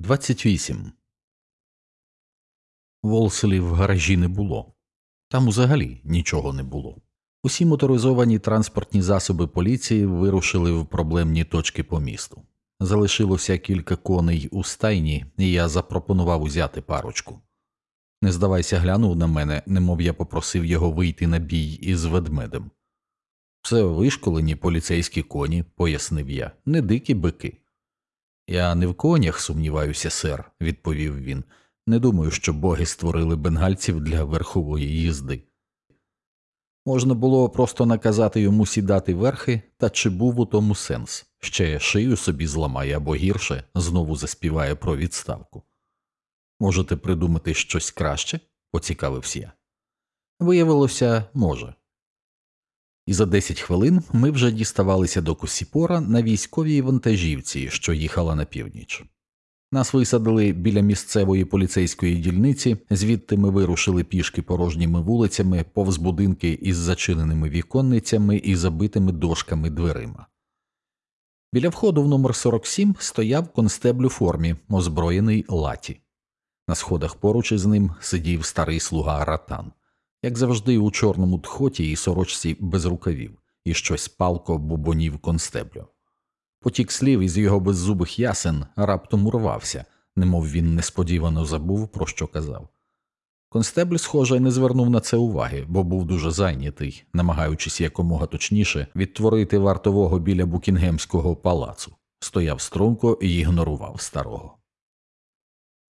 28. Волселі в гаражі не було. Там взагалі нічого не було. Усі моторизовані транспортні засоби поліції вирушили в проблемні точки по місту. Залишилося кілька коней у стайні, і я запропонував узяти парочку. Не здавайся, глянув на мене, немов я попросив його вийти на бій із ведмедем. Це вишколені поліцейські коні, пояснив я, не дикі бики. Я не в конях сумніваюся, сер, відповів він. Не думаю, що боги створили бенгальців для верхової їзди. Можна було просто наказати йому сідати верхи, та чи був у тому сенс ще шию собі зламає або гірше знову заспіває про відставку. Можете придумати щось краще? поцікавився я. Виявилося, може. І за 10 хвилин ми вже діставалися до Косіпора на військовій вантажівці, що їхала на північ. Нас висадили біля місцевої поліцейської дільниці, звідти ми вирушили пішки порожніми вулицями, повз будинки із зачиненими віконницями і забитими дошками дверима. Біля входу в номер 47 стояв констебль у формі, озброєний латі. На сходах поруч із ним сидів старий слуга Ратан, як завжди, у чорному тхоті і сорочці без рукавів, і щось палко бубонів констеблю. Потік слів із його беззубих ясен раптом урвався, немов він несподівано забув, про що казав. Констебль, схоже, не звернув на це уваги, бо був дуже зайнятий, намагаючись якомога точніше відтворити вартового біля Букінгемського палацу, стояв струнко і ігнорував старого.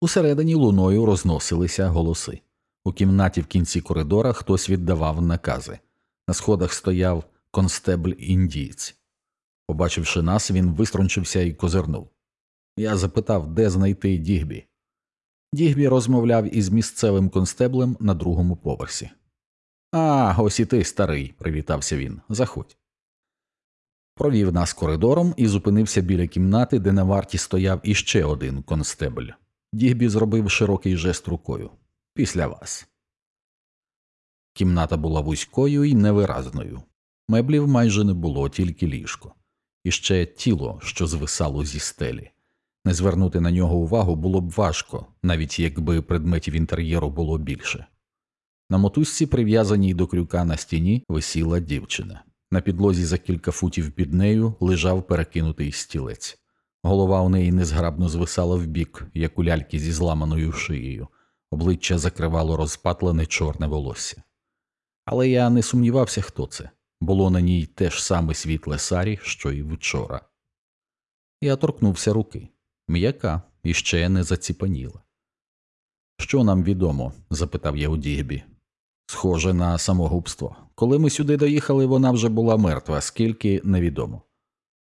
Усередині луною розносилися голоси. У кімнаті в кінці коридора хтось віддавав накази. На сходах стояв констебль індієць. Побачивши нас, він виструнчився і козирнув. Я запитав, де знайти Дігбі. Дігбі розмовляв із місцевим констеблем на другому поверсі. А, ось і ти, старий, привітався він. Заходь. Провів нас коридором і зупинився біля кімнати, де на варті стояв іще один констебль. Дігбі зробив широкий жест рукою. Після вас. Кімната була вузькою і невиразною. Меблів майже не було, тільки ліжко, і ще тіло, що звисало зі стелі. Не звернути на нього увагу було б важко, навіть якби предметів інтер'єру було більше. На мотузці, прив'язаній до крюка на стіні, висіла дівчина. На підлозі за кілька футів під нею лежав перекинутий стілець. Голова у неї незграбно звисала вбік, як у ляльки зі зламаною шиєю, обличчя закривало розпатлене чорне волосся. Але я не сумнівався, хто це було на ній те ж саме світле сарі, що й вчора. Я торкнувся руки м'яка і ще не заціпаніла. Що нам відомо? запитав я у Дігбі. Схоже на самогубство. Коли ми сюди доїхали, вона вже була мертва, скільки невідомо.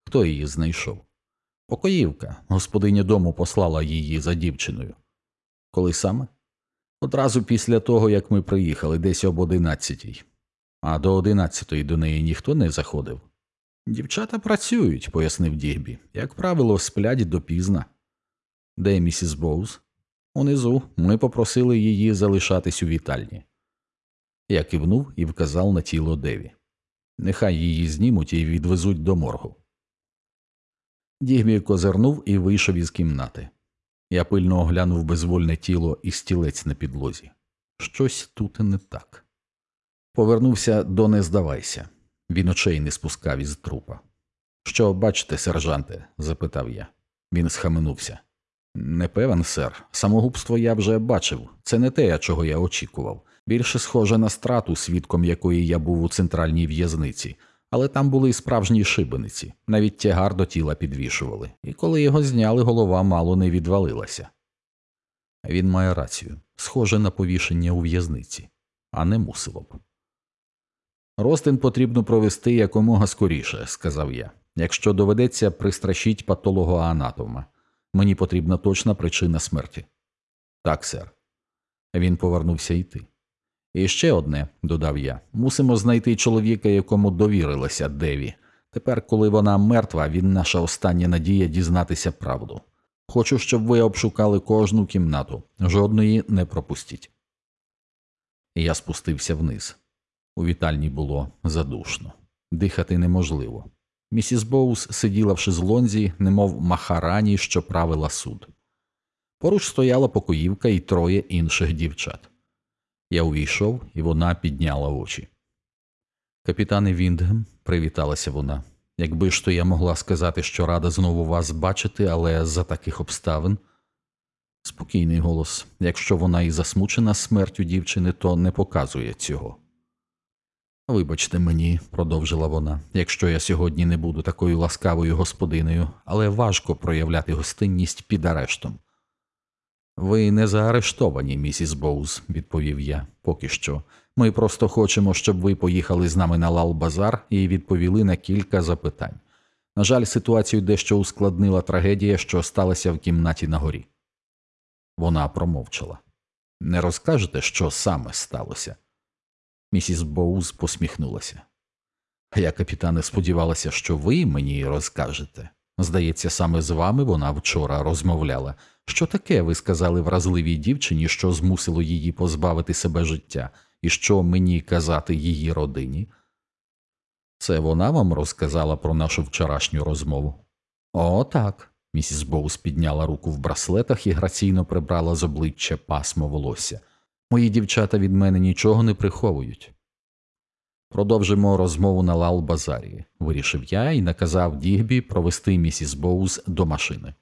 Хто її знайшов? Покоївка, господиня дому послала її за дівчиною. Коли саме? Одразу після того, як ми приїхали, десь об одинадцятій. А до одинадцятої до неї ніхто не заходив. Дівчата працюють, пояснив Дігбі. Як правило, сплять допізна. Де місіс Боуз? Унизу ми попросили її залишатись у вітальні. Я кивнув і вказав на тіло Деві. Нехай її знімуть і відвезуть до моргу. Дігбі козирнув і вийшов із кімнати. Я пильно оглянув безвольне тіло і стілець на підлозі. Щось тут не так. Повернувся до не здавайся. Він очей не спускав із трупа. Що бачите, сержанте? запитав я. Він схаменувся. Не певен, сер. Самогубство я вже бачив. Це не те, чого я очікував. Більше схоже на страту, свідком якої я був у центральній в'язниці, але там були справжні шибениці, навіть тягар до тіла підвішували, і коли його зняли, голова мало не відвалилася. Він має рацію схоже на повішення у в'язниці, а не мусило б. Ростин потрібно провести якомога скоріше, сказав я. Якщо доведеться, пристрашіть патологоанатома. Мені потрібна точна причина смерті. Так, сер. Він повернувся йти. І ще одне, додав я, мусимо знайти чоловіка, якому довірилася Деві. Тепер, коли вона мертва, він наша остання надія дізнатися правду. Хочу, щоб ви обшукали кожну кімнату, жодної не пропустіть. Я спустився вниз. У вітальні було задушно, дихати неможливо. Місіс Боус сиділа в шезлонзі, немов махарані, що правила суд. Поруч стояла покоївка і троє інших дівчат. Я увійшов, і вона підняла очі. Капітане Віндгем, привіталася вона. Якби ж то я могла сказати, що рада знову вас бачити, але за таких обставин. Спокійний голос. Якщо вона і засмучена смертю дівчини, то не показує цього. Вибачте мені, продовжила вона, якщо я сьогодні не буду такою ласкавою господинею, але важко проявляти гостинність під арештом. Ви не заарештовані, місіс Боуз, відповів я, поки що. Ми просто хочемо, щоб ви поїхали з нами на Лал-Базар і відповіли на кілька запитань. На жаль, ситуацію дещо ускладнила трагедія, що сталася в кімнаті на горі. Вона промовчала. Не розкажете, що саме сталося? Місіс Боуз посміхнулася. Я, капітане, сподівалася, що ви мені розкажете. Здається, саме з вами вона вчора розмовляла. Що таке ви сказали вразливій дівчині, що змусило її позбавити себе життя, і що мені казати її родині? Це вона вам розказала про нашу вчорашню розмову? О, так. Місіс Боус підняла руку в браслетах і граційно прибрала з обличчя пасмо волосся. Мої дівчата від мене нічого не приховують. Продовжимо розмову на лал базарі, вирішив я і наказав Дігбі провести місіс Боуз до машини.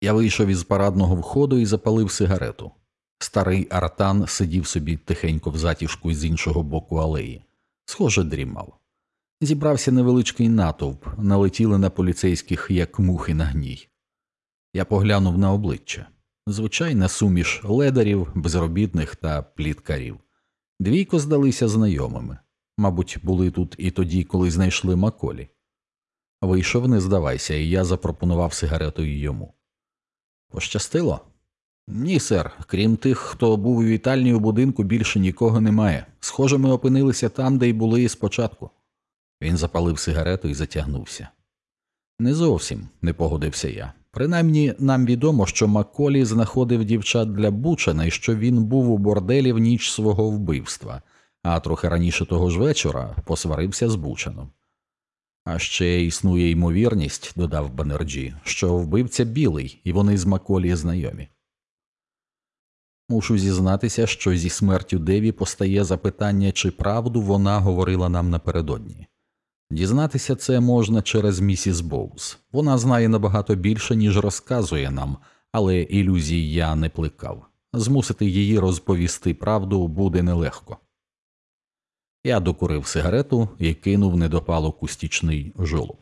Я вийшов із парадного входу і запалив сигарету. Старий Артан сидів собі тихенько в затішку з іншого боку алеї. Схоже, дрімав. Зібрався невеличкий натовп, налетіли на поліцейських, як мухи на гній. Я поглянув на обличчя звичайна суміш ледарів, безробітних та пліткарів. Двійко здалися знайомими. Мабуть, були тут і тоді, коли знайшли Маколі. Вийшов, не здавайся, і я запропонував сигарету й йому. Пощастило? Ні, сер. Крім тих, хто був у вітальні у будинку, більше нікого немає. Схоже, ми опинилися там, де й були спочатку. Він запалив сигарету і затягнувся. Не зовсім, не погодився я. Принаймні нам відомо, що Маколі знаходив дівчат для Бучана і що він був у борделі в ніч свого вбивства, а трохи раніше того ж вечора посварився з Бучаном. А ще існує ймовірність, додав Банерджі, що вбивця білий, і вони з Маколі знайомі. Мушу зізнатися, що зі смертю Деві постає запитання, чи правду вона говорила нам напередодні. Дізнатися це можна через місіс Боуз. Вона знає набагато більше, ніж розказує нам, але ілюзій я не плекав. Змусити її розповісти правду буде нелегко. Я докурив сигарету і кинув недопалок у стічний жолоб.